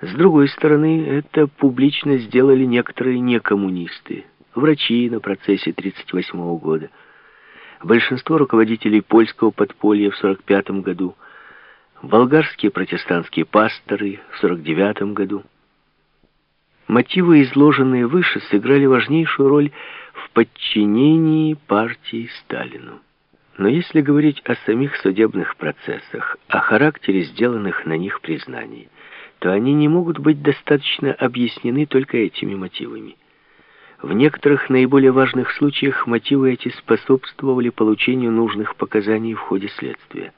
С другой стороны, это публично сделали некоторые некоммунисты, врачи на процессе 1938 года, большинство руководителей польского подполья в 1945 году, болгарские протестантские пасторы в 1949 году. Мотивы, изложенные выше, сыграли важнейшую роль в подчинении партии Сталину. Но если говорить о самих судебных процессах, о характере сделанных на них признаний, то они не могут быть достаточно объяснены только этими мотивами. В некоторых наиболее важных случаях мотивы эти способствовали получению нужных показаний в ходе следствия.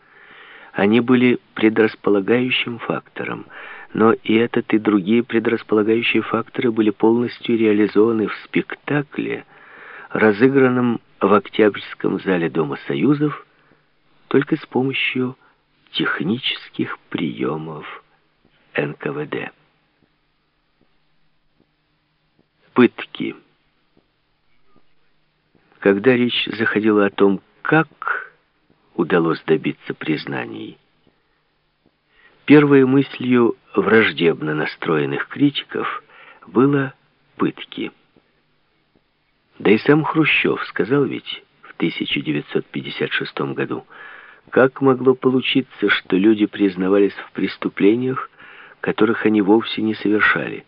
Они были предрасполагающим фактором, но и этот, и другие предрасполагающие факторы были полностью реализованы в спектакле, разыгранном в Октябрьском зале Дома Союзов только с помощью технических приемов НКВД. Пытки. Когда речь заходила о том, как удалось добиться признаний, первой мыслью враждебно настроенных критиков было пытки. Да и сам Хрущев сказал ведь в 1956 году, как могло получиться, что люди признавались в преступлениях, которых они вовсе не совершали.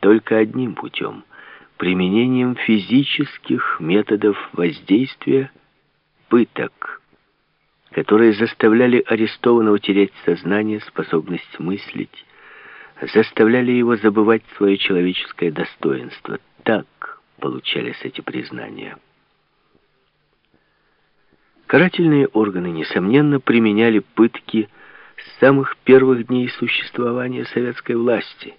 Только одним путем — применением физических методов воздействия, пыток, которые заставляли арестованного терять сознание, способность мыслить, заставляли его забывать свое человеческое достоинство. Так получались эти признания. Карательные органы, несомненно, применяли пытки с самых первых дней существования советской власти.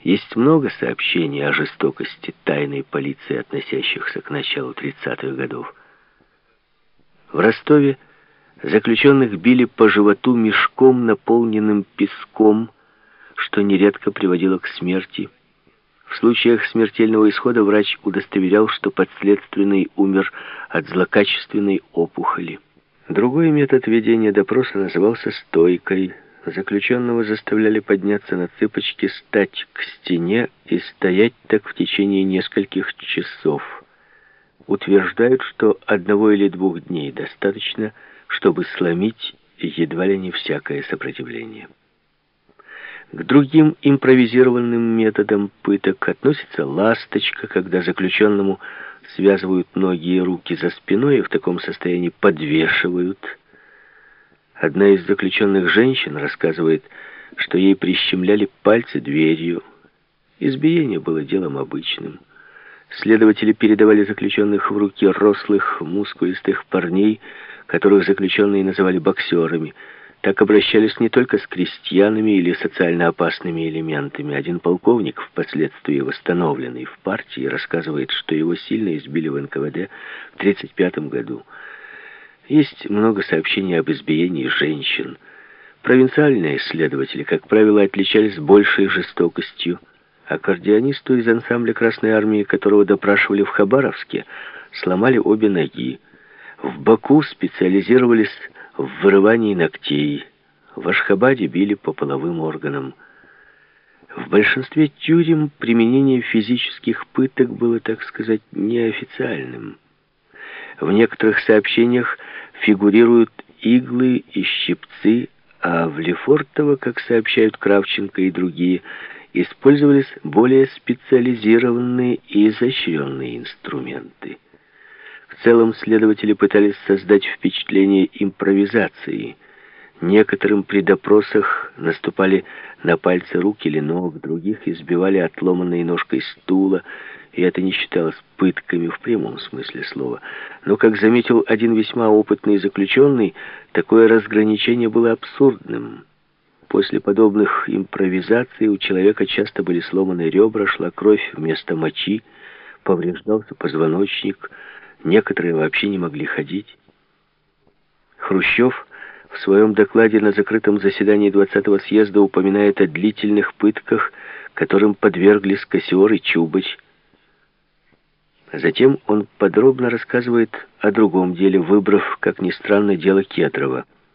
Есть много сообщений о жестокости тайной полиции, относящихся к началу 30-х годов. В Ростове заключенных били по животу мешком, наполненным песком, что нередко приводило к смерти. В случаях смертельного исхода врач удостоверял, что подследственный умер от злокачественной опухоли. Другой метод ведения допроса назывался «стойкой». Заключенного заставляли подняться на цыпочки, стать к стене и стоять так в течение нескольких часов. Утверждают, что одного или двух дней достаточно, чтобы сломить едва ли не всякое сопротивление. К другим импровизированным методам пыток относится ласточка, когда заключенному связывают ноги и руки за спиной и в таком состоянии подвешивают. Одна из заключенных женщин рассказывает, что ей прищемляли пальцы дверью. Избиение было делом обычным. Следователи передавали заключенных в руки рослых, мускулистых парней, которых заключенные называли боксерами – так обращались не только с крестьянами или социально опасными элементами. Один полковник, впоследствии восстановленный в партии, рассказывает, что его сильно избили в НКВД в 1935 году. Есть много сообщений об избиении женщин. Провинциальные следователи, как правило, отличались большей жестокостью. Аккордеонисту из ансамбля Красной Армии, которого допрашивали в Хабаровске, сломали обе ноги. В Баку специализировались в вырывании ногтей. В Ашхабаде били по половым органам. В большинстве тюрем применение физических пыток было, так сказать, неофициальным. В некоторых сообщениях фигурируют иглы и щипцы, а в Лефортово, как сообщают Кравченко и другие, использовались более специализированные и изощренные инструменты. В целом следователи пытались создать впечатление импровизации. Некоторым при допросах наступали на пальцы рук или ног, других избивали отломанной ножкой стула, и это не считалось пытками в прямом смысле слова. Но, как заметил один весьма опытный заключенный, такое разграничение было абсурдным. После подобных импровизаций у человека часто были сломаны ребра, шла кровь вместо мочи, повреждался позвоночник – Некоторые вообще не могли ходить. Хрущев в своем докладе на закрытом заседании 20-го съезда упоминает о длительных пытках, которым подверглись Кассиор и Чубыч. Затем он подробно рассказывает о другом деле, выбрав, как ни странно, дело Кедрова –